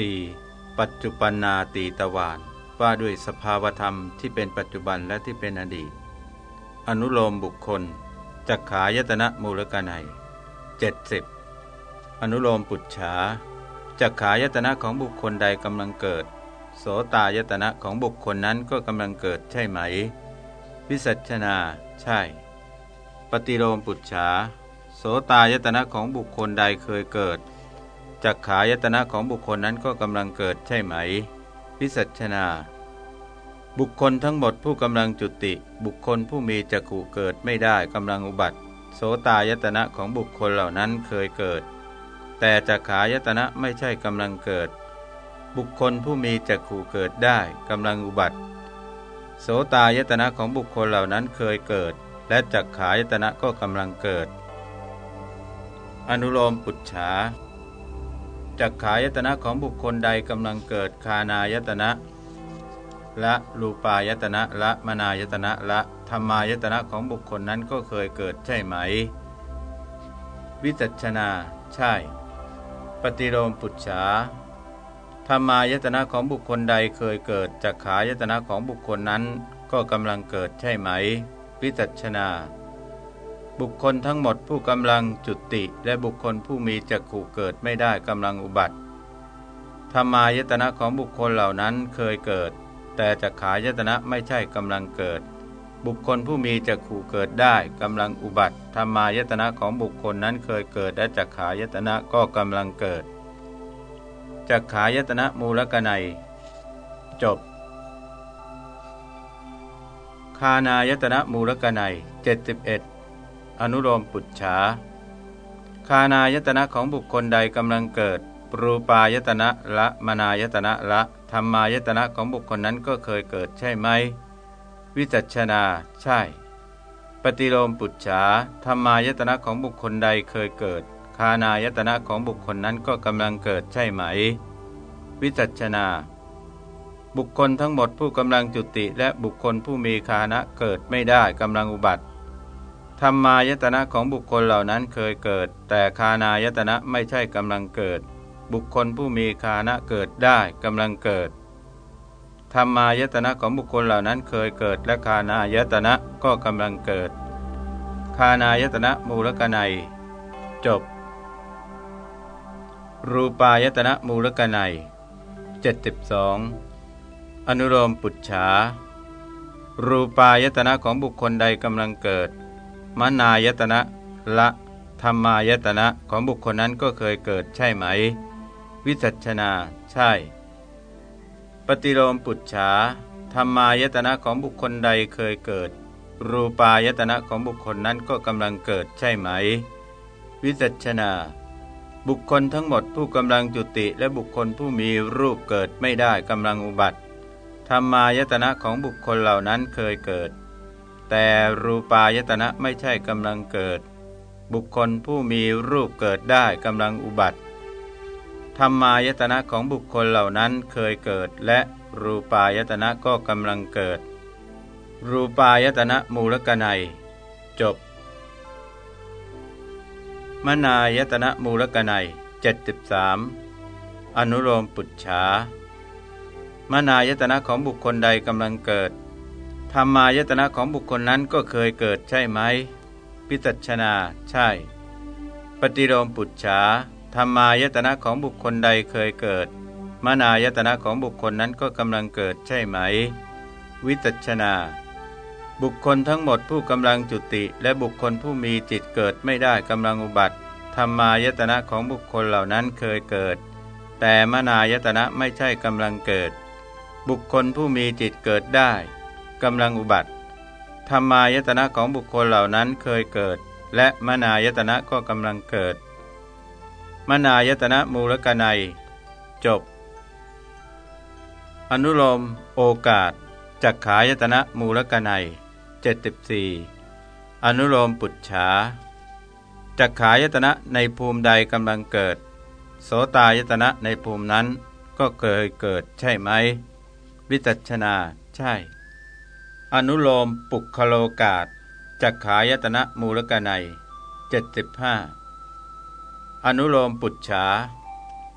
4. ปัจจุปันนาตีตวานว่าด้วยสภาวธรรมที่เป็นปัจจุบันและที่เป็นอดีต อนุโลมบุคคลจักขายตนะมูลกนัย70 อนุโลมปุจฉาจักขายตนะของบุคคลใดกำลังเกิด โสตายตนะของบุคคลนั้นก็กำลังเกิดใช่ไหม วิสัชนา ใช่ ปฏิโลมปุจฉาโสตายตนะของบุคคลใดเคยเกิด จักขายตนะของบุคคลนั้นก็กำลังเกิดใช่ไหม วิสัชนา บุคคลทั้งหมดผู้กำลังจุติ บุคคลผู้มีจักขู่เกิดไม่ได้กำลังอุบัติ โสตายตนะของบุคคลเหล่านั้นเคยเกิด แต่จักขายตนะไม่ใช่กำลังเกิด บุคคลผู้มีจักขู่เกิดได้กำลังอุบัติ โสตายตนะของบุคคลเหล่านั้นเคยเกิด และจักขายตนะก็กำลังเกิด อนุโลมปุจฉา จักขายตนะของบุคคลใดกำลังเกิดคานายตนะละรูปายตนะละมนายตนะละธรรมายตนะของบุคคลนั้นก็เคยเกิดใช่ไหม วิจัชนา ใช่ ปฏิโลมปุจฉาธรรมายตนะของบุคคลใดเคยเกิดจักขายตนะของบุคคลนั้น ก็กำลังเกิดใช่ไหม วิจัชนา บุคคลทั้งหมดผู้กำลังจุติ และบุคคลผู้มีจักขู่เกิดไม่ได้กำลังอุบัติธรรมายตนะของบุคคลเหล่านั้นเคยเกิด แต่จักขายตนะไม่ใช่กำลังเกิด บุคคลผู้มีจักขู่เกิดได้กำลังอุบัติธรรมายตนะของบุคคลนั้นเคยเกิด และจักขายตนะก็กำลังเกิดจักขายตนะมูลกนัย จบ คานายตนะมูลกนัย 71 อนุโลมปุจฉาคานายตนะของบุคคลใดกำลังเกิดปรูปายตนะละมนายตนะละธรรมายตนะของบุคคลนั้นก็เคยเกิดใช่ไหม วิจัชนา ใช่ ปฏิโลมปุจฉาธรรมายตนะของบุคคลใดเคยเกิด คานายตนะของบุคคลนั้นก็กำลังเกิดใช่ไหม วิจัชนา บุคคลทั้งหมดผู้กำลังจุติและบุคคลผู้มีคานะเกิดไม่ได้กำลังอุบัติ ธรรมายตนะของบุคคลเหล่านั้นเคยเกิด แต่คานายตนะไม่ใช่กำลังเกิด บุคคลผู้มีคานะเกิดได้กำลังเกิดธรรมายตนะของบุคคลเหล่านั้นเคยเกิด และคานายตนะก็กำลังเกิด คานายตนะมูลกนัย จบ รูปายตนะมูลกนัย72 อนุโลมปุจฉารูปายตนะของบุคคลใดกำลังเกิด มนายตนะละธรรมายตนะของบุคคลนั้นก็เคยเกิดใช่ไหม วิจัชนา ใช่ ปฏิโลมปุจฉาธรรมายตนะของบุคคลใดเคยเกิด รูปายตนะของบุคคลนั้นก็กำลังเกิดใช่ไหม วิจัชนา บุคคลทั้งหมดผู้กำลังจุติและบุคคลผู้มีรูปเกิดไม่ได้กำลังอุบัติธรรมายตนะของบุคคลเหล่านั้นเคยเกิด แต่รูปายตนะไม่ใช่กำลังเกิด บุคคลผู้มีรูปเกิดได้กำลังอุบัติธรรมายตนะของบุคคลเหล่านั้นเคยเกิด และรูปายตนะก็กำลังเกิด รูปายตนะมูลกนัย จบ มนายตนะมูลกนัย73 อนุโลมปุจฉามนายตนะของบุคคลใดกำลังเกิด ธรรมายตนะของบุคคลนั้นก็เคยเกิดใช่ไหม พิจัชนา ใช่ ปฏิโลมปุจฉาธรรมายตนะของบุคคลใดเคยเกิด มนายตนะของบุคคลนั้นก็กำลังเกิดใช่ไหม วิจัชนา บุคคลทั้งหมดผู้กำลังจุติ และบุคคลผู้มีจิตเกิดไม่ได้กำลังอุบัติธรรมายตนะของบุคคลเหล่านั้นเคยเกิด แต่มนายตนะไม่ใช่กำลังเกิด บุคคลผู้มีจิตเกิดได้ กำลังอุบัติธรรมายตนะของบุคคลเหล่านั้นเคยเกิด และมนายตนะก็กำลังเกิด มนายตนะมูลกนัย จบ อนุโลม โอกาสจักขายตนะมูลกนัย74 อนุโลมปุจฉาจักขายตนะในภูมิใดกำลังเกิด โสตายตนะในภูมินั้นก็เคยเกิดใช่ไหม วิจัชนาใช่ อนุโลมปุคโลกาศจักขายตนะมูลกนัย75 อนุโลมปุจฉา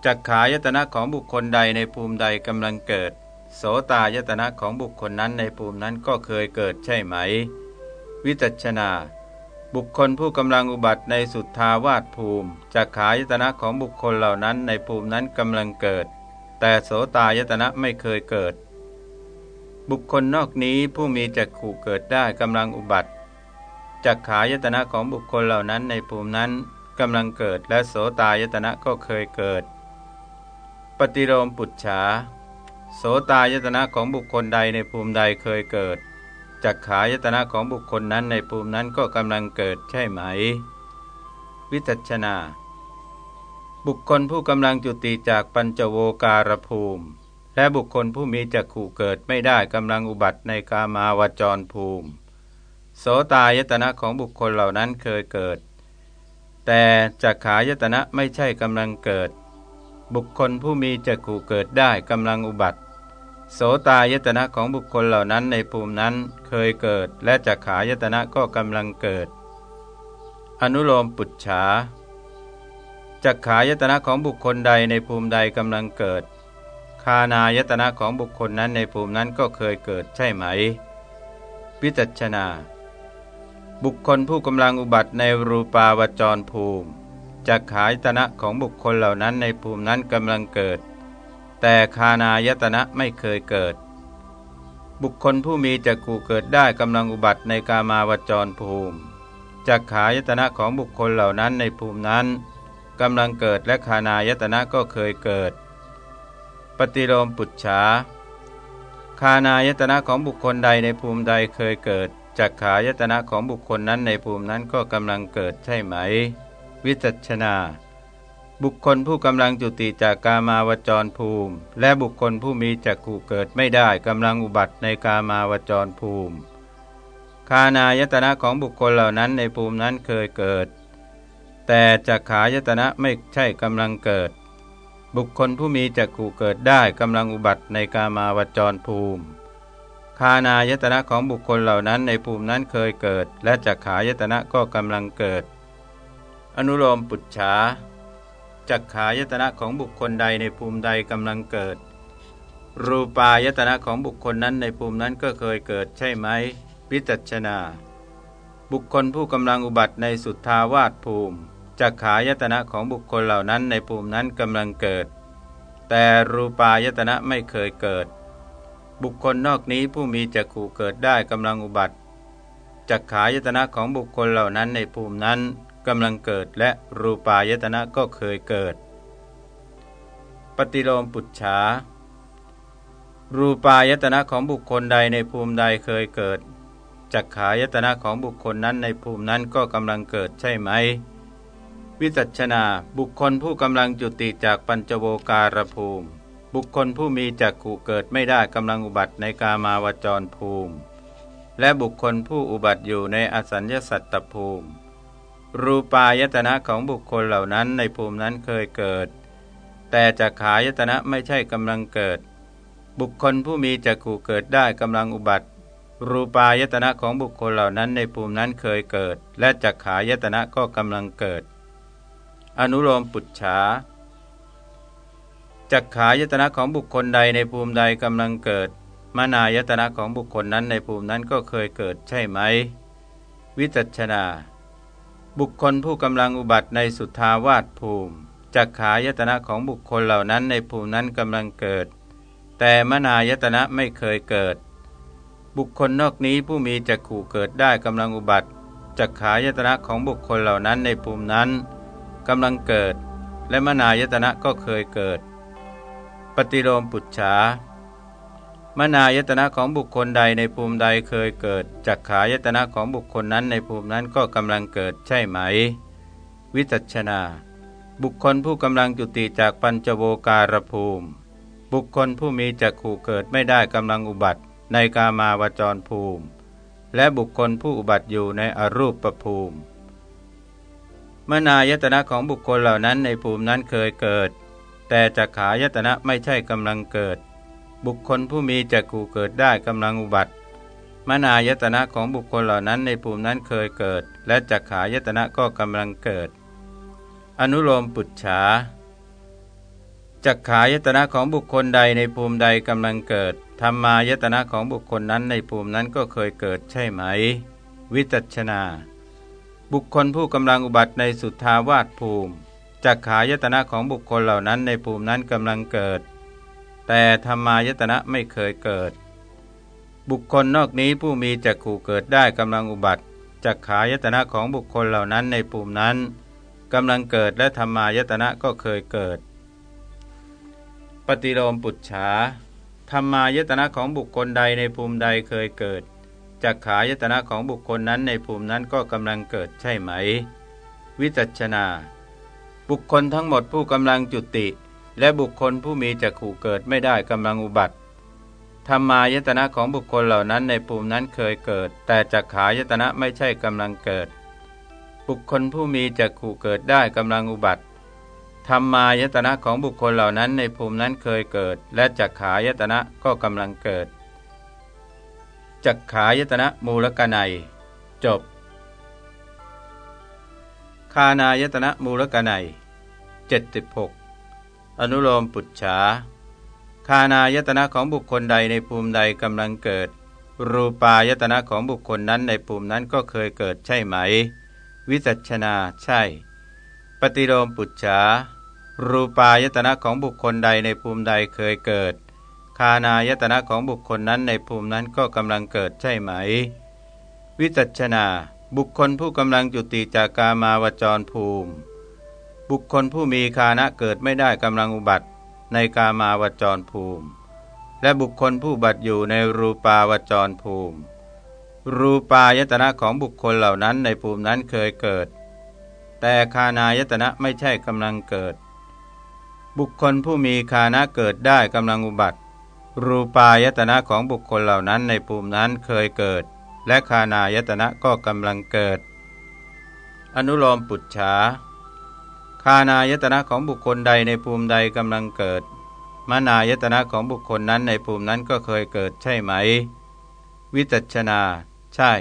จักขายตนะของบุคคลใดในภูมิใดกำลังเกิด โสตายตนะของบุคคลนั้นในภูมินั้นก็เคยเกิดใช่ไหม วิจัชนา บุคคลผู้กำลังอุบัติในสุทธาวาสภูมิจักขายตนะของบุคคลเหล่านั้นในภูมินั้นกำลังเกิด แต่โสตายตนะไม่เคยเกิด บุคคลนอกนี้ผู้มีจักขู่เกิดได้กำลังอุบัติจักขายตนะของบุคคลเหล่านั้นในภูมินั้นกำลังเกิดและโสตายตนะก็เคยเกิด ปฏิโลมปุจฉาโสตายตนะของบุคคลใดในภูมิใดเคยเกิดจักขายตนะของบุคคลนั้นในภูมินั้นก็กำลังเกิดใช่ไหม วิจัชนา บุคคลผู้กำลังจุติจากปัญจโวการภูมิ และบุคคลผู้มีจักขู่เกิดไม่ได้กำลังอุบัติในกามาวจรภูมิ โสตายตนะของบุคคลเหล่านั้นเคยเกิด แต่จักขายตนะไม่ใช่กำลังเกิด บุคคลผู้มีจักขู่เกิดได้กำลังอุบัติ โสตายตนะของบุคคลเหล่านั้นในภูมินั้นเคยเกิด และจักขายตนะก็กำลังเกิด อนุโลมปุจฉาจักขายตนะของบุคคลใดในภูมิใดกำลังเกิด คานายตนะของบุคคลนั้นในภูมินั้นก็เคยเกิดใช่ไหม วิจัชนา บุคคลผู้กำลังอุบัติในรูปาวจรภูมิจักขายตนะของบุคคลเหล่านั้นในภูมินั้นกำลังเกิด แต่คานายตนะไม่เคยเกิด บุคคลผู้มีจักขู่เกิดได้กำลังอุบัติในกามาวจรภูมิจักขายตนะของบุคคลเหล่านั้นในภูมินั้นกำลังเกิดและคานายตนะก็เคยเกิด ปฏิโลมปุจฉาคานายตนะของบุคคลใดในภูมิใดเคยเกิดจักขายตนะของบุคคลนั้นในภูมินั้นก็กำลังเกิดใช่ไหม วิจัชนา บุคคลผู้กำลังจุติจากกามาวจรภูมิ และบุคคลผู้มีจักขู่เกิดไม่ได้กำลังอุบัติในกามาวจรภูมิคานายตนะของบุคคลเหล่านั้นในภูมินั้นเคยเกิด แต่จักขายตนะไม่ใช่กำลังเกิด บุคคลผู้มีจักขู่เกิดได้กำลังอุบัติในกามาวจรภูมิ คานายตนะของบุคคลเหล่านั้นในภูมินั้นเคยเกิด และจักขายตนะก็กำลังเกิด อนุโลมปุจฉาจักขายตนะของบุคคลใดในภูมิใดกำลังเกิด รูปายตนะของบุคคลนั้นในภูมินั้นก็เคยเกิดใช่ไหมวิจัชนา บุคคลผู้กำลังอุบัติในสุทธาวาสภูมิ จักขายตนะของบุคคลเหล่านั้นในภูมินั้นกำลังเกิด แต่รูปายตนะไม่เคยเกิด บุคคลนอกนี้ผู้มีจักขู่เกิดได้กำลังอุบัติจักขายตนะของบุคคลเหล่านั้นในภูมินั้นกำลังเกิดและรูปายตนะก็เคยเกิด ปฏิโลมปุจฉารูปายตนะของบุคคลใดในภูมิใดเคยเกิดจักขายตนะของบุคคลนั้นในภูมินั้นก็กำลังเกิดใช่ไหม วิจัชนาบุคคลผู้กำลังจุติจากปัญจโวการภูมิ บุคคลผู้มีจักขู่เกิดไม่ได้กำลังอุบัติในกามาวจรภูมิ และบุคคลผู้อุบัติอยู่ในอสัญญสัตตภูมิ รูปายตนะของบุคคลเหล่านั้นในภูมินั้นเคยเกิด แต่จักขายตนะไม่ใช่กำลังเกิด บุคคลผู้มีจักขู่เกิดได้กำลังอุบัติรูปายตนะของบุคคลเหล่านั้นในภูมินั้นเคยเกิด และจักขายตนะก็กำลังเกิด อนุโลมปุจฉาจักขายตนะของบุคคลใดในภูมิใดกำลังเกิด มานายตนะของบุคคลนั้นในภูมินั้นก็เคยเกิดใช่ไหม วิจัชนา บุคคลผู้กำลังอุบัติในสุทธาวาสภูมิจักขายตนะของบุคคลเหล่านั้นในภูมินั้นกำลังเกิด แต่มนายตนะไม่เคยเกิด บุคคลนอกนี้ผู้มีจักขู่เกิดได้กำลังอุบัติจักขายตนะของบุคคลเหล่านั้นในภูมินั้น กำลังเกิด และมนายตนะก็เคยเกิด ปฏิโลมปุจฉามนายตนะของบุคคลใดในภูมิใดเคยเกิดจักขายตนะของบุคคลนั้นในภูมินั้นก็กำลังเกิดใช่ไหม วิจัชนา บุคคลผู้กำลังจุติจากปัญจโวการภูมิ บุคคลผู้มีจักขู่เกิดไม่ได้กำลังอุบัติในกามาวจรภูมิ และบุคคลผู้อุบัติอยู่ในอรูปประภูมิ มนายตนะของบุคคลเหล่านั้นในภูมินั้นเคยเกิด แต่จักขายตนะไม่ใช่กำลังเกิด บุคคลผู้มีจักขู่เกิดได้กำลังอุบัติ มนายตนะของบุคคลเหล่านั้นในภูมินั้นเคยเกิด และจักขายตนะก็กำลังเกิด อนุโลมปุจฉาจักขายตนะของบุคคลใดในภูมิใดกำลังเกิดธรรมายตนะของบุคคลนั้นในภูมินั้นก็เคยเกิดใช่ไหม วิจัชนา บุคคลผู้กำลังอุบัติในสุทธาวาสภูมิจักขายตนะของบุคคลเหล่านั้นในภูมินั้นกำลังเกิด แต่ธรรมายตนะไม่เคยเกิด บุคคลนอกนี้ผู้มีจักขู่เกิดได้กำลังอุบัติจักขายตนะของบุคคลเหล่านั้นในภูมินั้นกำลังเกิดและธรรมายตนะก็เคยเกิด ปฏิโลมปุจฉาธรรมายตนะของบุคคลใดในภูมิใดเคยเกิด จักขายตนะของบุคคลนั้นในภูมินั้นก็กำลังเกิดใช่ไหม วิจัชนา บุคคลทั้งหมดผู้กำลังจุติ และบุคคลผู้มีจักขู่เกิดไม่ได้กำลังอุบัติธรรมายตนะของบุคคลเหล่านั้นในภูมินั้นเคยเกิด แต่จักขายตนะไม่ใช่กำลังเกิด บุคคลผู้มีจักขู่เกิดได้กำลังอุบัติธรรมายตนะของบุคคลเหล่านั้นในภูมินั้นเคยเกิด และจักขายตนะก็กำลังเกิด จักขายตนะมูลกนัย จบ คานายตนะมูลกนัย76 อนุโลมปุจฉาคานายตนะของบุคคลใดในภูมิใดกำลังเกิด รูปายตนะของบุคคลนั้นในภูมินั้นก็เคยเกิดใช่ไหม วิจัชนาใช่ ปฏิโลมปุจฉารูปายตนะของบุคคลใดในภูมิใดเคยเกิด คานายตนะของบุคคลนั้นในภูมินั้นก็กำลังเกิดใช่ไหม วิจัชนา บุคคลผู้กำลังจุติจากกามาวจรภูมิ บุคคลผู้มีคานะเกิดไม่ได้กำลังอุบัติในกามาวจรภูมิ และบุคคลผู้บัติอยู่ในรูปาวจรภูมิ รูปายตนะของบุคคลเหล่านั้นในภูมินั้นเคยเกิด แต่คานายตนะไม่ใช่กำลังเกิด บุคคลผู้มีคานะเกิดได้กำลังอุบัติ รูปายตนะของบุคคลเหล่านั้นในภูมินั้นเคยเกิด และคานายตนะก็กำลังเกิด อนุโลมปุจฉาคานายตนะของบุคคลใดในภูมิใดกำลังเกิด มานายตนะของบุคคลนั้นในภูมินั้นก็เคยเกิดใช่ไหม วิจัชนา ใช่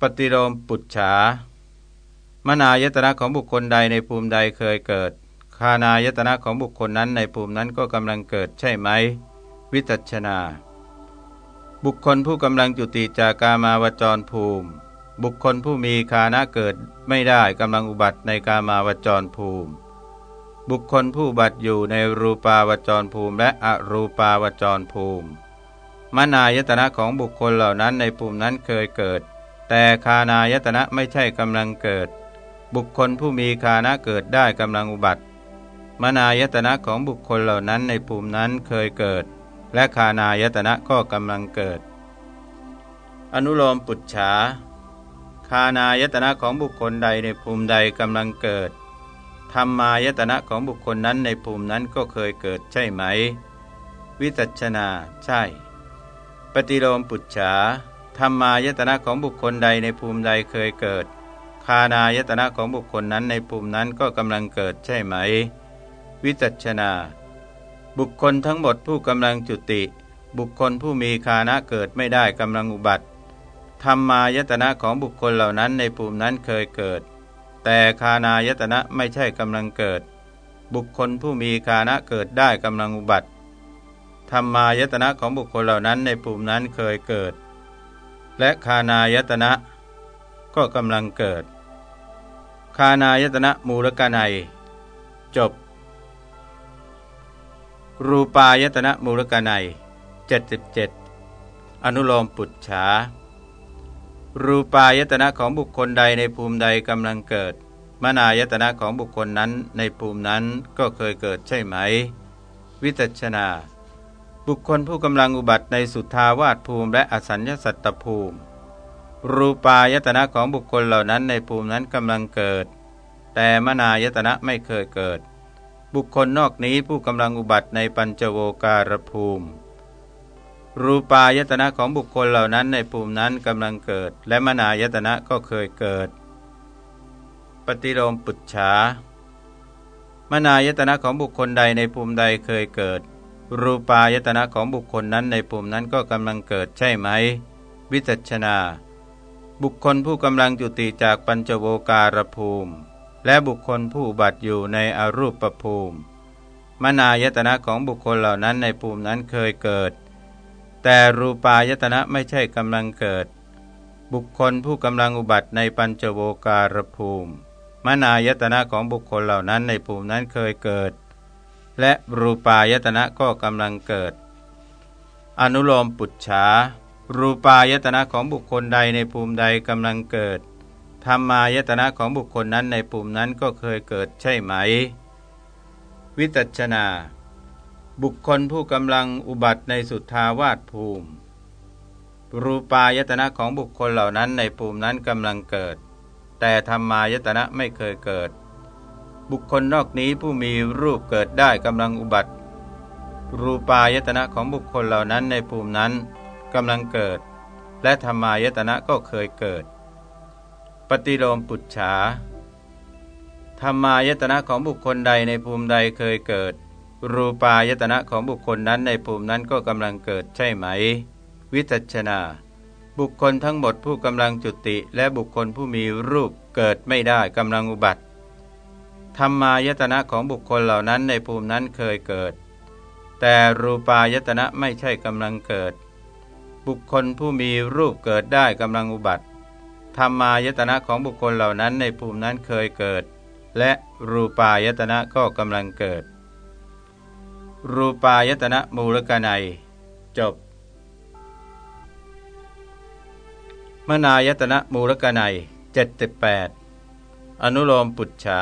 ปฏิโลมปุจฉามานายตนะของบุคคลใดในภูมิใดเคยเกิด คานายตนะของบุคคลนั้นในภูมินั้นก็กำลังเกิดใช่ไหม วิจัชนา บุคคลผู้กำลังจุติจากกามาวจรภูมิ บุคคลผู้มีคานะเกิดไม่ได้กำลังอุบัติในกามาวจรภูมิ บุคคลผู้บัติอยู่ในรูปาวจรภูมิและอรูปาวจรภูมิ มนายตนะของบุคคลเหล่านั้นในภูมินั้นเคยเกิด แต่คานายตนะไม่ใช่กำลังเกิด บุคคลผู้มีคานะเกิดได้กำลังอุบัติมนายตนะของบุคคลเหล่านั้นในภูมินั้นเคยเกิด และคานายตนะก็กำลังเกิด อนุโลมปุจฉาคานายตนะของบุคคลใดในภูมิใดกำลังเกิดธรรมายตนะของบุคคลนั้นในภูมินั้นก็เคยเกิดใช่ไหม วิจัชนาใช่ ปฏิโลมปุจฉาธรรมายตนะของบุคคลใดในภูมิใดเคยเกิด คานายตนะของบุคคลนั้นในภูมินั้นก็กำลังเกิดใช่ไหม วิจัชนา บุคคลทั้งหมดผู้กำลังจุติ บุคคลผู้มีคานะเกิดไม่ได้กำลังอุบัติธรรมายตนะของบุคคลเหล่านั้นในภูมินั้นเคยเกิด แต่คานายตนะไม่ใช่กำลังเกิด บุคคลผู้มีคานะเกิดได้กำลังอุบัติธรรมายตนะของบุคคลเหล่านั้นในภูมินั้นเคยเกิด และคานายตนะ ก็กำลังเกิด คานายตนะมูลกนัย จบ รูปายตนะมูลกนัย77 อนุโลมปุจฉา รูปายตนะของบุคคลใดในภูมิใดกำลังเกิด มนายตนะของบุคคลนั้นในภูมินั้นก็เคยเกิดใช่ไหม วิจัชนา บุคคลผู้กำลังอุบัติในสุทธาวาสภูมิและอสัญญสัตตภูมิ รูปายตนะของบุคคลเหล่านั้นในภูมินั้นกำลังเกิด แต่มนายตนะไม่เคยเกิด บุคคลนอกนี้ผู้กำลังอุบัติในปัญจโวการภูมิ รูปายตนะของบุคคลเหล่านั้นในภูมินั้นกำลังเกิด และมนายตนะก็เคยเกิด ปฏิโลมปุจฉามนายตนะของบุคคลใดในภูมิใดเคยเกิด รูปายตนะของบุคคลนั้นในภูมินั้นก็กำลังเกิดใช่ไหม วิจัชนา บุคคลผู้กำลังจุติจากปัญจโวการภูมิ และบุคคลผู้บัติอยู่ในอรูปภูมิ มนายตนะของบุคคลเหล่านั้นในภูมินั้นเคยเกิด แต่รูปายตนะไม่ใช่กำลังเกิด บุคคลผู้กำลังอุบัติในปัญจโวการภูมิ มนายตนะของบุคคลเหล่านั้นในภูมินั้นเคยเกิด และรูปายตนะก็กำลังเกิด อนุโลมปุจฉารูปายตนะของบุคคลใดในภูมิใดกำลังเกิด ธรรมายตนะของบุคคลนั้นในภูมินั้นก็เคยเกิดใช่ไหม วิตัชนา บุคคลผู้กำลังอุบัติในสุทธาวาสภูมิ รูปายตนะของบุคคลเหล่านั้นในภูมินั้นกำลังเกิด แต่ธรรมายตนะไม่เคยเกิด บุคคลนอกนี้ผู้มีรูปเกิดได้กำลังอุบัติ รูปายตนะของบุคคลเหล่านั้นในภูมินั้นกำลังเกิด และธรรมายตนะก็เคยเกิด ปฏิโลมปุจฉาธรรมายตนะของบุคคลใดในภูมิใดเคยเกิด รูปายตนะของบุคคลนั้นในภูมินั้นก็กำลังเกิดใช่ไหม วิจัชนา บุคคลทั้งหมดผู้กำลังจุติ และบุคคลผู้มีรูปเกิดไม่ได้กำลังอุบัติธรรมายตนะของบุคคลเหล่านั้นในภูมินั้นเคยเกิด แต่รูปายตนะไม่ใช่กำลังเกิด บุคคลผู้มีรูปเกิดได้กำลังอุบัติ ธรรมายตนะของบุคคลเหล่านั้นในภูมินั้นเคยเกิด และรูปายตนะก็กำลังเกิด รูปายตนะมูลกนัย จบ มนายตนะมูลกนัย78 อนุโลมปุจฉา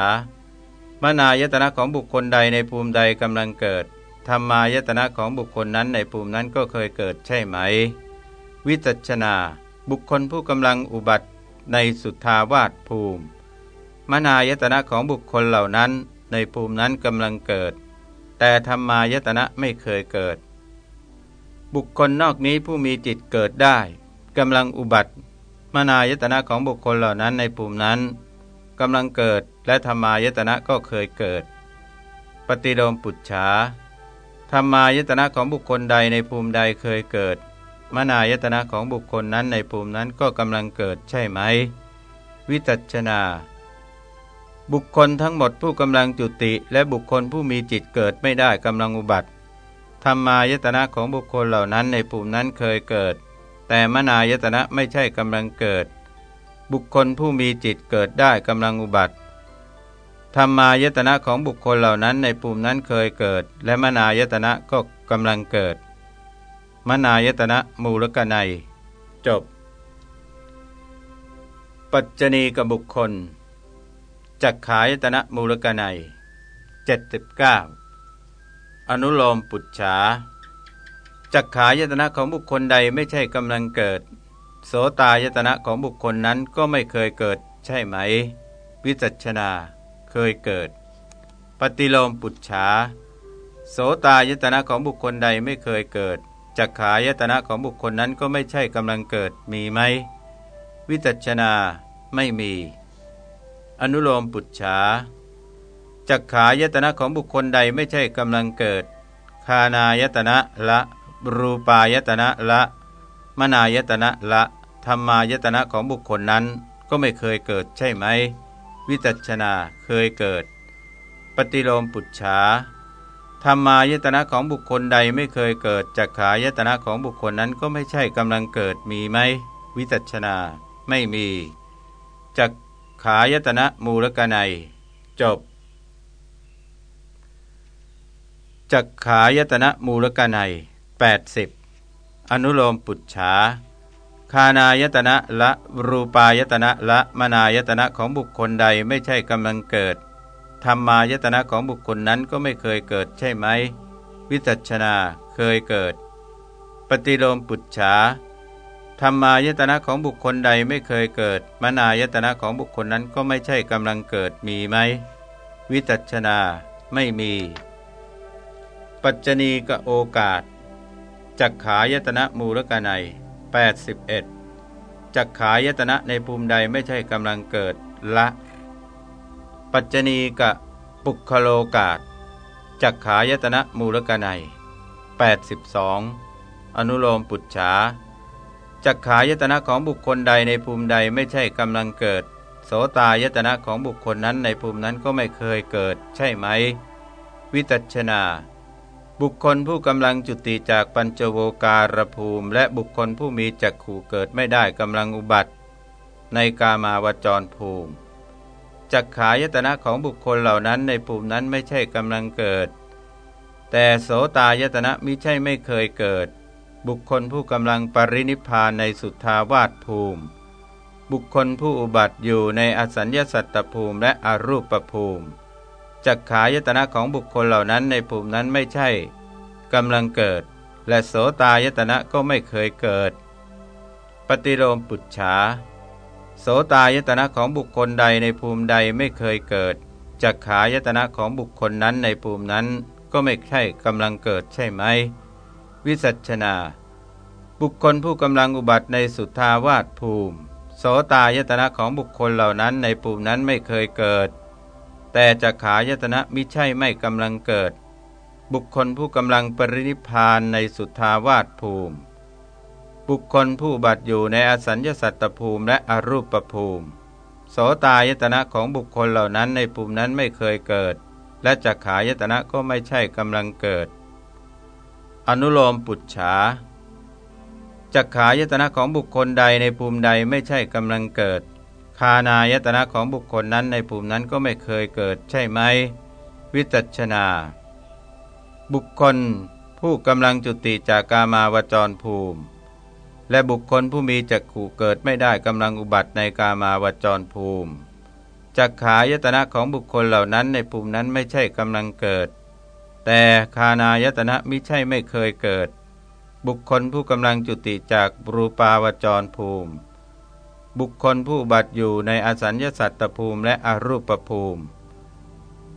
มนายตนะของบุคคลใดในภูมิใดกำลังเกิดธรรมายตนะของบุคคลนั้นในภูมินั้นก็เคยเกิดใช่ไหม วิจัชนา บุคคลผู้กำลังอุบัติ ในสุทธาวาสภูมิ มนายตนะของบุคคลเหล่านั้น ในภูมินั้นกำลังเกิด แต่ธรรมายตนะไม่เคยเกิด บุคคลนอกนี้ผู้มีจิตเกิดได้กำลังอุบัติ มนายตนะของบุคคลเหล่านั้นในภูมินั้นกำลังเกิดและธรรมายตนะก็เคยเกิด ปฏิโลมปุจฉาธรรมายตนะของบุคคลใดในภูมิใดเคยเกิด มนายตนะของบุคคลนั้นในภูมินั้นก็กำลังเกิดใช่ไหม วิจัชนา บุคคลทั้งหมดผู้กำลังจุติ และบุคคลผู้มีจิตเกิดไม่ได้กำลังอุบัติธรรมายตนะของบุคคลเหล่านั้นในภูมินั้นเคยเกิด แต่มนายตนะไม่ใช่กำลังเกิด บุคคลผู้มีจิตเกิดได้กำลังอุบัติธรรมายตนะของบุคคลเหล่านั้นในภูมินั้นเคยเกิด และมนายตนะก็กำลังเกิด มนายตนะมูลกนัย จบ ปัจจณีกับบุคคลจักขายตนะมูลกนัย79 อนุโลมปุจฉาจักขายตนะของบุคคลใดไม่ใช่กำลังเกิด โสตายตนะของบุคคลนั้นก็ไม่เคยเกิด ใช่ไหม วิจัชนาเคยเกิด ปฏิโลมปุจฉาโสตายตนะของบุคคลใดไม่เคยเกิด จักขายตนะของบุคคลนั้นก็ไม่ใช่กำลังเกิดมีไหม วิจัชนาไม่มี อนุโลมปุจฉาจักขายตนะของบุคคลใดไม่ใช่กำลังเกิด คานายตนะละรูปายตนะละ มนายตนะละธรรมายตนะของบุคคลนั้นก็ไม่เคยเกิดใช่ไหม วิจัชนาเคยเกิด ปฏิโลมปุจฉา ธรรมายตนะของบุคคลใดไม่เคยเกิดจักขายตนะของบุคคลนั้นก็ไม่ใช่กำลังเกิดมีไหมวิจัชนาไม่มีจักขายตนะมูลกนัยจบจักขายตนะมูลกนัย80 อนุโลมปุจฉาคานายตนะละรูปายตนะละมนายตนะของบุคคลใดไม่ใช่กำลังเกิด ธรรมายตนะของบุคคลนั้นก็ไม่เคยเกิดใช่ไหม วิจัชนาเคยเกิด ปฏิโลมปุจฉาธรรมายตนะของบุคคลใดไม่เคยเกิด มนายตนะของบุคคลนั้นก็ไม่ใช่กำลังเกิดมีไหม วิจัชนาไม่มี ปัจจณีกโอกาส จักขายตนะมูลกนัย81จักขายตนะในภูมิใดไม่ใช่กำลังเกิดละ ปัจจณีกะปุคโลกาศจักขายตนะมูลกนัย82 อนุโลมปุจฉาจักขายตนะของบุคคลใดในภูมิใดไม่ใช่กำลังเกิด โสตายตนะของบุคคลนั้นในภูมินั้นก็ไม่เคยเกิด ใช่ไหม วิตัชนา บุคคลผู้กำลังจุติจากปัญจโวการภูมิ และบุคคลผู้มีจักขู่เกิดไม่ได้กำลังอุบัติ ในกามาวจรภูมิ จักขายตนะของบุคคลเหล่านั้นในภูมินั้นไม่ใช่กำลังเกิด แต่โสตายตนะมิใช่ไม่เคยเกิด บุคคลผู้กำลังปรินิพานในสุทธาวาสภูมิ บุคคลผู้อุบัติอยู่ในอสัญญสัตตภูมิและอรูปภูมิจักขายตนะของบุคคลเหล่านั้นในภูมินั้นไม่ใช่กำลังเกิด และโสตายตนะก็ไม่เคยเกิด ปฏิโลมปุจฉา โสตายตนะของบุคคลใดในภูมิใดไม่เคยเกิดจักขายตนะของบุคคลนั้นในภูมินั้นก็ไม่ใช่กำลังเกิดใช่ไหม วิสัชนา บุคคลผู้กำลังอุบัติในสุทธาวาสภูมิ โสตายตนะของบุคคลเหล่านั้นในภูมินั้นไม่เคยเกิด แต่จักขายตนะมิใช่ไม่กำลังเกิด บุคคลผู้กำลังปรินิพานในสุทธาวาสภูมิ บุคคลผู้บัตอยู่ในอสัญญสัตตภูมิและอรูปภูมิ โสตายตนะของบุคคลเหล่านั้นในภูมินั้นไม่เคยเกิด และจักขายตนะก็ไม่ใช่กำลังเกิด อนุโลมปุจฉาจักขายตนะของบุคคลใดในภูมิใดไม่ใช่กำลังเกิด คานายตนะของบุคคลนั้นในภูมินั้นก็ไม่เคยเกิดใช่ไหม วิจัชนา บุคคลผู้กำลังจุติจากกามาวจรภูมิ และบุคคลผู้มีจักขู่เกิดไม่ได้กำลังอุบัติในกามาวจรภูมิจักขายตนะของบุคคลเหล่านั้นในภูมินั้นไม่ใช่กำลังเกิด แต่คานายตนะมิใช่ไม่เคยเกิด บุคคลผู้กำลังจุติจากรูปาวจรภูมิ บุคคลผู้บัติอยู่ในอสัญญสัตตภูมิและอรูปภูมิ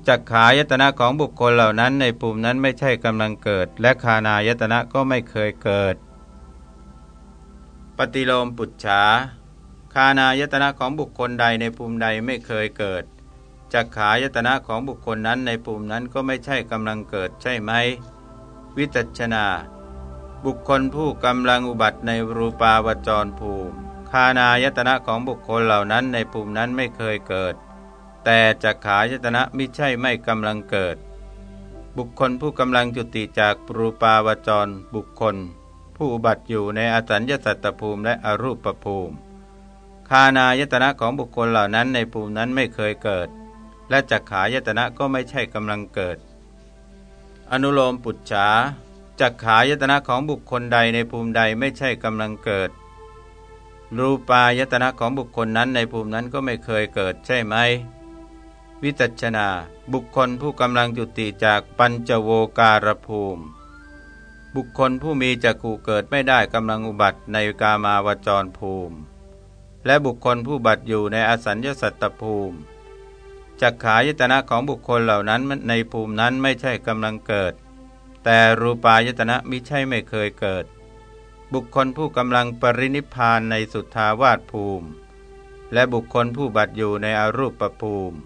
จักขายตนะของบุคคลเหล่านั้นในภูมินั้นไม่ใช่กำลังเกิด และคานายตนะก็ไม่เคยเกิด ปฏิโลมปุจฉาคานายตนะของบุคคลใดในภูมิใดไม่เคยเกิดจักขายตนะของบุคคลนั้นในภูมินั้นก็ไม่ใช่กำลังเกิดใช่ไหม วิตัชนา บุคคลผู้กำลังอุบัติในรูปาวจรภูมิคานายตนะของบุคคลเหล่านั้นในภูมินั้นไม่เคยเกิด แต่จักขายตนะไม่ใช่ไม่กำลังเกิด บุคคลผู้กำลังจุติจากรูปาวจรบุคคล ผู้อุบัติอยู่ในอสัญญสัตตภูมิและอรูปภูมิ คานายตนะของบุคคลเหล่านั้นในภูมินั้นไม่เคยเกิด และจักขายตนะก็ไม่ใช่กำลังเกิด อนุโลมปุจฉาจักขายตนะของบุคคลใดในภูมิใดไม่ใช่กำลังเกิด รูปายตนะของบุคคลนั้นในภูมินั้นก็ไม่เคยเกิดใช่ไหม วิจัชนา บุคคลผู้กำลังจุติจากปัญจโวการภูมิ บุคคลผู้มีจักขู่เกิดไม่ได้กำลังอุบัติในกามาวจรภูมิ และบุคคลผู้บัติอยู่ในอสัญญสัตตภูมิจักขายตนะของบุคคลเหล่านั้นในภูมินั้นไม่ใช่กำลังเกิด แต่รูปายตนะมิใช่ไม่เคยเกิด บุคคลผู้กำลังปรินิพานในสุทธาวาสภูมิ และบุคคลผู้บัติอยู่ในอรูปภูมิ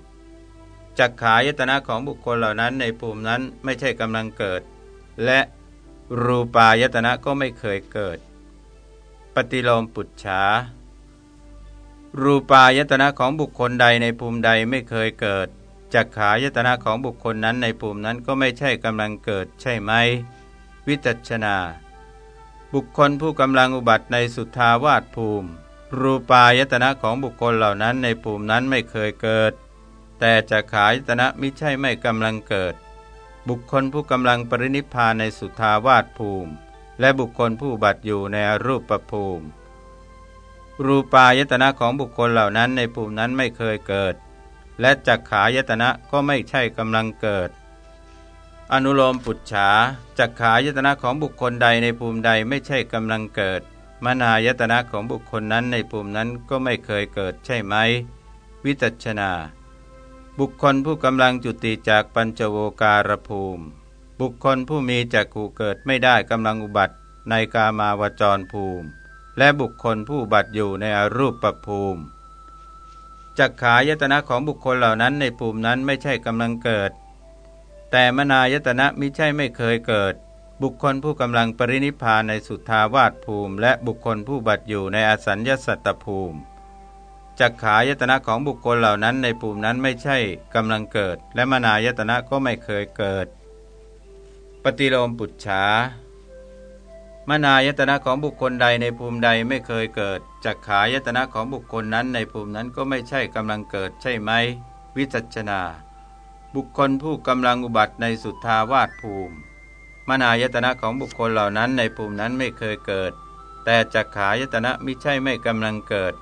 จักขายตนะของบุคคลเหล่านั้นในภูมินั้นไม่ใช่กำลังเกิด และ รูปายตนะก็ไม่เคยเกิด ปฏิโลมปุจฉารูปายตนะของบุคคลใดในภูมิใดไม่เคยเกิดจักขายตนะของบุคคลนั้นในภูมินั้นก็ไม่ใช่กำลังเกิดใช่ไหม วิจัชนา บุคคลผู้กำลังอุบัติในสุทธาวาสภูมิ รูปายตนะของบุคคลเหล่านั้นในภูมินั้นไม่เคยเกิด แต่จักขายตนะมิใช่ไม่กำลังเกิด บุคคลผู้กำลังปรินิพานในสุทาวาสภูมิ และบุคคลผู้บัตอยู่ในรูปประภูมิ รูปายตนะของบุคคลเหล่านั้นในภูมินั้นไม่เคยเกิด และจักขายตนะก็ไม่ใช่กำลังเกิด อนุโลมปุจฉาจักขายตนะของบุคคลใดในภูมิใดไม่ใช่กำลังเกิด มนายตนะของบุคคลนั้นในภูมินั้นก็ไม่เคยเกิดใช่ไหม วิจัชนา บุคคลผู้กำลังจุติจากปัญจโวการภูมิ บุคคลผู้มีจักขู่เกิดไม่ได้กำลังอุบัติในกามาวจรภูมิ และบุคคลผู้บัติอยู่ในอรูปประภูมิจักขายตนะของบุคคลเหล่านั้นในภูมินั้นไม่ใช่กำลังเกิด แต่มนายตนะมิใช่ไม่เคยเกิด บุคคลผู้กำลังปรินิพานในสุทธาวาสภูมิ และบุคคลผู้บัติอยู่ในอสัญญสัตตภูมิ จักขายตนะของบุคคลเหล่านั้นในภูมินั้นไม่ใช่กำลังเกิด และมนายตนะก็ไม่เคยเกิด ปฏิโลมปุจฉามนายตนะของบุคคลใดในภูมิใดไม่เคยเกิดจักขายตนะของบุคคลนั้นในภูมินั้นก็ไม่ใช่กำลังเกิดใช่ไหม วิจัชนา บุคคลผู้กำลังอุบัติในสุทธาวาสภูมิ มนายตนะของบุคคลเหล่านั้นในภูมินั้นไม่เคยเกิด แต่จักขายตนะไม่ใช่ไม่กำลังเกิด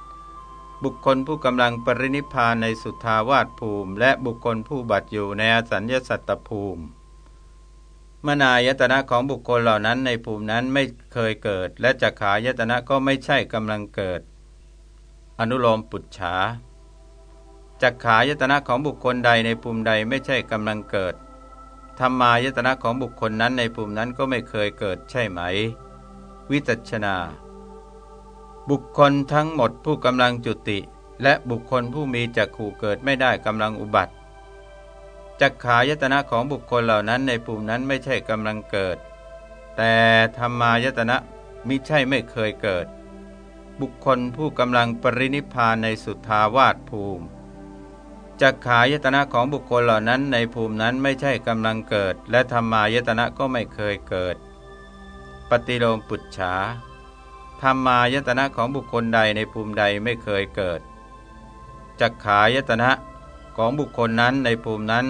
บุคคลผู้กำลังปรินิพานในสุทาวาสภูมิ และบุคคลผู้บัติอยู่ในอสัญญสัตตภูมิ มนายตนะของบุคคลเหล่านั้นในภูมินั้นไม่เคยเกิด และจักขายตนะก็ไม่ใช่กำลังเกิด อนุโลมปุจฉาจักขายตนะของบุคคลใดในภูมิใดไม่ใช่กำลังเกิดธรรมายตนะของบุคคลนั้นในภูมินั้นก็ไม่เคยเกิดใช่ไหม วิจัชนา บุคคลทั้งหมดผู้กำลังจุติ และบุคคลผู้มีจักขู่เกิดไม่ได้กำลังอุบัติจักขายตนะของบุคคลเหล่านั้นในภูมินั้นไม่ใช่กำลังเกิด แต่ธรรมายตนะมิใช่ไม่เคยเกิด บุคคลผู้กำลังปรินิพานในสุทธาวาสภูมิจักขายตนะของบุคคลเหล่านั้นในภูมินั้นไม่ใช่กำลังเกิด และธรรมายตนะก็ไม่เคยเกิด ปฏิโลมปุจฉา ธรรมายตนะของบุคคลใดในภูมิใดไม่เคยเกิดจักขายตนะของบุคคลนั้นในภูมินั้น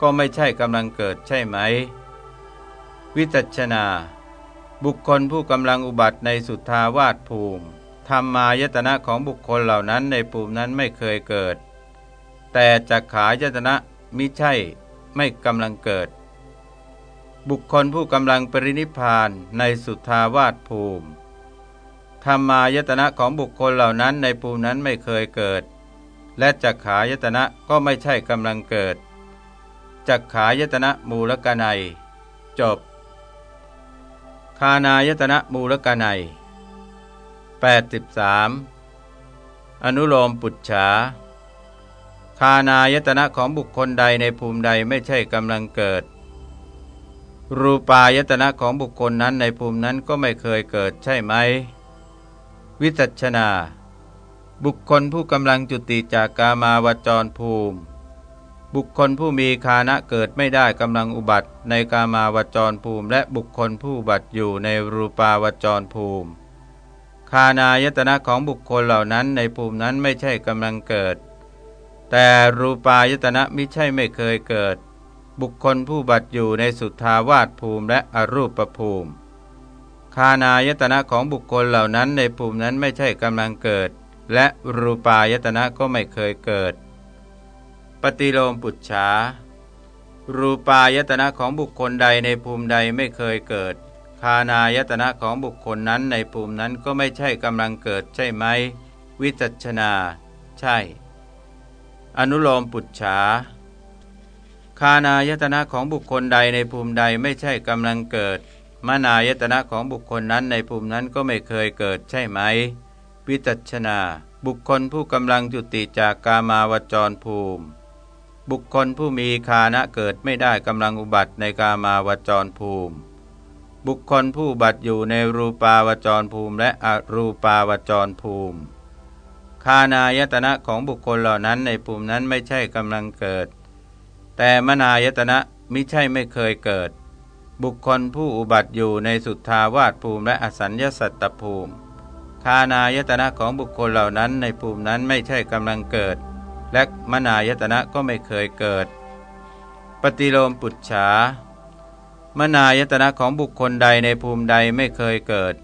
ก็ไม่ใช่กำลังเกิดใช่ไหม วิจัชนา บุคคลผู้กำลังอุบัติในสุทธาวาสภูมิธรรมายตนะของบุคคลเหล่านั้นในภูมินั้นไม่เคยเกิด แต่จักขายตนะมิใช่ไม่กำลังเกิด บุคคลผู้กำลังปรินิพานในสุทธาวาสภูมิ ธรรมายตนะของบุคคลเหล่านั้นในภูมินั้นไม่เคยเกิด และจักขายตนะก็ไม่ใช่กำลังเกิด จักขายตนะมูลกนัย จบ คานายตนะมูลกนัย83 อนุโลมปุจฉาคานายตนะของบุคคลใดในภูมิใดไม่ใช่กำลังเกิด รูปายตนะของบุคคลนั้นในภูมินั้นก็ไม่เคยเกิดใช่ไหม วิจัชนา บุคคลผู้กำลังจุติจากกามาวจรภูมิ บุคคลผู้มีคานะเกิดไม่ได้กำลังอุบัติในกามาวจรภูมิ และบุคคลผู้บัติอยู่ในรูปาวจรภูมิ คานายตนะของบุคคลเหล่านั้นในภูมินั้นไม่ใช่กำลังเกิด แต่รูปายตนะม่ใช่ไม่เคยเกิด บุคคลผู้บัติอยู่ในสุทธาวาสภูมิและอรูปภูมิ คานายตนะของบุคคลเหล่านั้นในภูมินั้นไม่ใช่กำลังเกิด และรูปายตนะก็ไม่เคยเกิด ปฏิโลมปุจฉารูปายตนะของบุคคลใดในภูมิใดไม่เคยเกิด คานายตนะของบุคคลนั้นในภูมินั้นก็ไม่ใช่กำลังเกิดใช่ไหม วิจัชนา ใช่ อนุโลมปุจฉาคานายตนะของบุคคลใดในภูมิใดไม่ใช่กำลังเกิด มานายตนะของบุคคลนั้นในภูมินั้นก็ไม่เคยเกิดใช่ไหม วิจัชนา บุคคลผู้กำลังจุติจากกามาวจรภูมิ บุคคลผู้มีคานะเกิดไม่ได้กำลังอุบัติในกามาวจรภูมิ บุคคลผู้บัติอยู่ในรูปาวจรภูมิและอรูปาวจรภูมิ คานายตนะของบุคคลเหล่านั้นในภูมินั้นไม่ใช่กำลังเกิด แต่มนายตนะมิใช่ไม่เคยเกิด บุคคลผู้อุบัติอยู่ในสุทธาวาสภูมิและอสัญญสัตตภูมิ คานายตนะของบุคคลเหล่านั้นในภูมินั้นไม่ใช่กำลังเกิด และมนายตนะก็ไม่เคยเกิด ปฏิโลมปุจฉามนายตนะของบุคคลใดในภูมิใดไม่เคยเกิด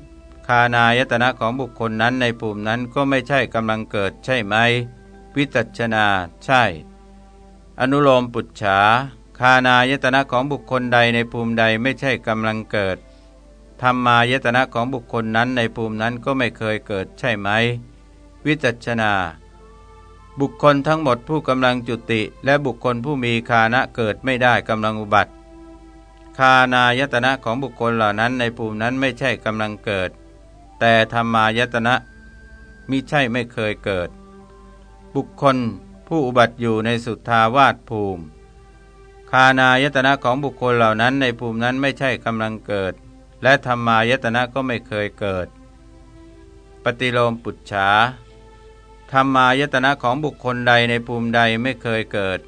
คานายตนะของบุคคลนั้นในภูมินั้นก็ไม่ใช่กำลังเกิดใช่ไหมวิจัชนาใช่ อนุโลมปุจฉา คานายตนะของบุคคลใดในภูมิใดไม่ใช่กำลังเกิดธรรมายตนะของบุคคลนั้นในภูมินั้นก็ไม่เคยเกิดใช่ไหม วิจัชนา บุคคลทั้งหมดผู้กำลังจุติ และบุคคลผู้มีคานะเกิดไม่ได้กำลังอุบัติ คานายตนะของบุคคลเหล่านั้นในภูมินั้นไม่ใช่กำลังเกิด แต่ธรรมายตนะมิใช่ไม่เคยเกิด บุคคลผู้อุบัติอยู่ในสุทธาวาสภูมิ คานายตนะของบุคคลเหล่านั้นในภูมินั้นไม่ใช่กำลังเกิด และธรรมายตนะก็ไม่เคยเกิด ปฏิโลมปุจฉาธรรมายตนะของบุคคลใดในภูมิใดไม่เคยเกิด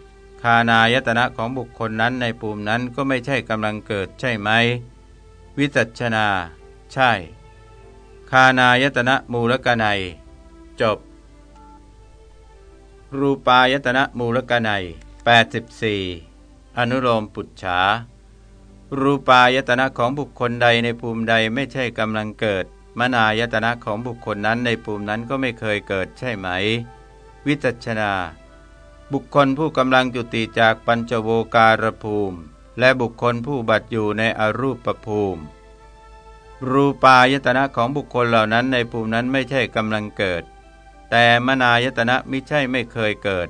คานายตนะของบุคคลนั้นในภูมินั้นก็ไม่ใช่กำลังเกิดใช่ไหม วิจัชนา ใช่ คานายตนะมูลกนัย จบ รูปายตนะมูลกนัย84 อนุโลมปุจฉา รูปายตนะของบุคคลใดในภูมิใดไม่ใช่กำลังเกิด มนายตนะของบุคคลนั้นในภูมินั้นก็ไม่เคยเกิดใช่ไหม วิจัชนา บุคคลผู้กำลังจุติจากปัญจโวการภูมิ และบุคคลผู้บัตอยู่ในอรูปภูมิ รูปายตนะของบุคคลเหล่านั้นในภูมินั้นไม่ใช่กำลังเกิด แต่มนายตนะไม่ใช่ไม่เคยเกิด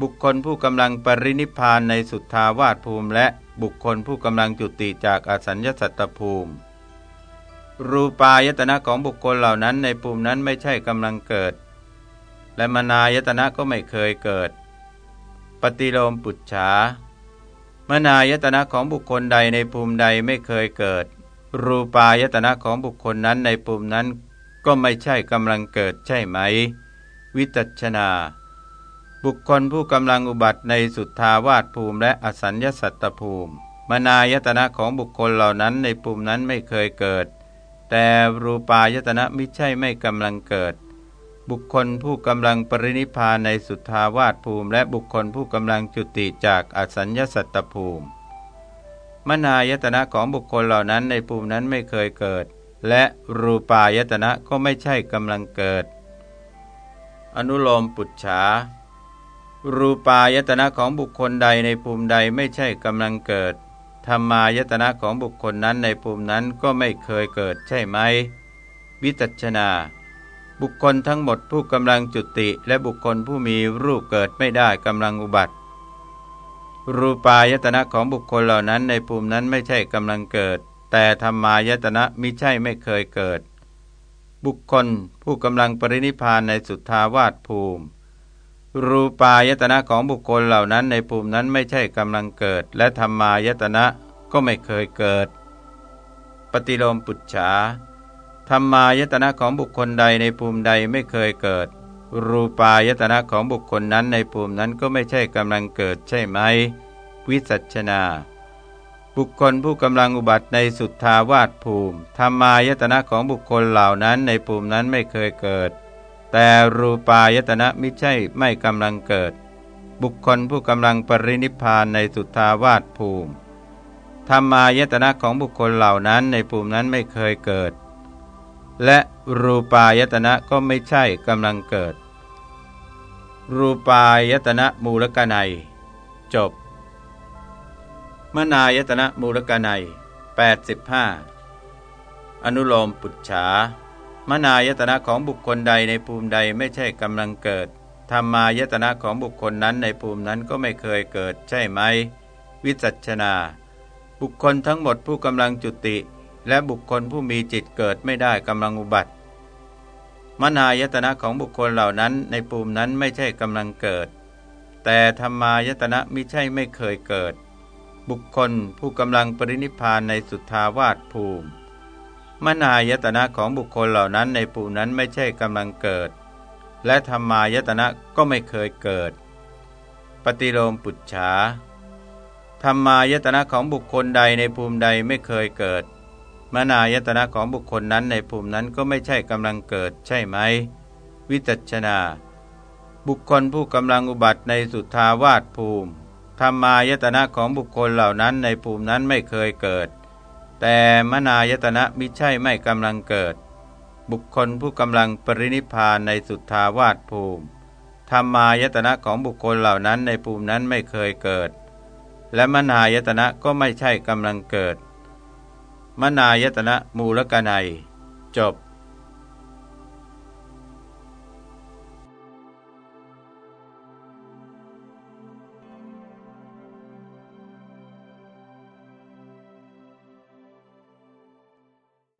บุคคลผู้กำลังปรินิพานในสุทธาวาสภูมิ และบุคคลผู้กำลังจุติจากอสัญญสัตตภูมิ รูปายตนะของบุคคลเหล่านั้นในภูมินั้นไม่ใช่กำลังเกิด และมนายตนะก็ไม่เคยเกิด ปฏิโลมปุจฉามนายตนะของบุคคลใดในภูมิใดไม่เคยเกิด รูปายตนะของบุคคลนั้นในภูมินั้นก็ไม่ใช่กำลังเกิดใช่ไหม วิตัชนา บุคคลผู้กำลังอุบัติในสุทธาวาสภูมิและอสัญญสัตตภูมิ มนายตนะของบุคคลเหล่านั้นในภูมินั้นไม่เคยเกิด แต่รูปายตนะไม่ใช่ไม่กำลังเกิด บุคคลผู้กำลังปรินิพานในสุทธาวาสภูมิ และบุคคลผู้กำลังจุติจากอสัญญสัตตภูมิ มนายตนะของบุคคลเหล่านั้นในภูมินั้นไม่เคยเกิด และรูปายตนะก็ไม่ใช่กำลังเกิด อนุโลมปุจฉา รูปายตนะของบุคคลใดในภูมิใดไม่ใช่กำลังเกิดธรรมายตนะของบุคคลนั้นในภูมินั้นก็ไม่เคยเกิดใช่ไหม วิตัชนา บุคคลทั้งหมดผู้กำลังจุติ และบุคคลผู้มีรูปเกิดไม่ได้กำลังอุบัติ รูปายตนะของบุคคลเหล่านั้นในภูมินั้นไม่ใช่กำลังเกิด แต่ธรรมายตนะมิใช่ไม่เคยเกิด บุคคลผู้กำลังปรินิพานในสุทธาวาสภูมิ รูปายตนะของบุคคลเหล่านั้นในภูมินั้นไม่ใช่กำลังเกิด และธรรมายตนะก็ไม่เคยเกิด ปฏิโลมปุจฉาธรรมายตนะของบุคคลใดในภูมิใดไม่เคยเกิด รูปายตนะของบุคคลนั้นในภูมินั้นก็ไม่ใช่กำลังเกิดใช่ไหม วิสัชนา บุคคลผู้กำลังอุบัติในสุทธาวาสภูมิธรรมายตนะของบุคคลเหล่านั้นในภูมินั้นไม่เคยเกิด แต่รูปายตนะไม่ใช่ไม่กำลังเกิด บุคคลผู้กำลังปรินิพานในสุทธาวาสภูมิธรรมายตนะของบุคคลเหล่านั้นในภูมินั้นไม่เคยเกิด และรูปายตนะก็ไม่ใช่กำลังเกิด รูปายตนะมูลกนัย จบ มนายตนะมูลกนัย85 อนุโลมปุจฉา มนายตนะของบุคคลใดในภูมิใดไม่ใช่กำลังเกิดธรรมายตนะของบุคคลนั้นในภูมินั้นก็ไม่เคยเกิดใช่ไหม วิจัชนา บุคคลทั้งหมดผู้กำลังจุติ และบุคคลผู้มีจิตเกิดไม่ได้กำลังอุบัติ มนายตนะของบุคคลเหล่านั้นในภูมินั้นไม่ใช่กำลังเกิด แต่ธรรมายตนะม่ใช่ไม่เคยเกิด บุคคลผู้กำลังปรินิพานในสุทธาวาสภูมิ มนายตนะของบุคคลเหล่านั้นในภูนั้นไม่ใช่กำลังเกิด และธรรมายตนะก็ไม่เคยเกิด ปฏิโลมปุจฉาธรรมายตนะของบุคคลใดในภูมิใดไม่เคยเกิด มนายตนะของบุคคลนั้นในภูมินั้นก็ไม่ใช่กำลังเกิดใช่ไหม วิจัชนา บุคคลผู้กำลังอุบัติในสุทธาวาสภูมิธรรมายตนะของบุคคลเหล่านั้นในภูมินั้นไม่เคยเกิด แต่มนายตนะมิใช่ไม่กำลังเกิด บุคคลผู้กำลังปรินิพานในสุทธาวาสภูมิธรรมายตนะของบุคคลเหล่านั้นในภูมินั้นไม่เคยเกิด และมนายตนะก็ไม่ใช่กำลังเกิด มนายตนะมูลกนัย จบ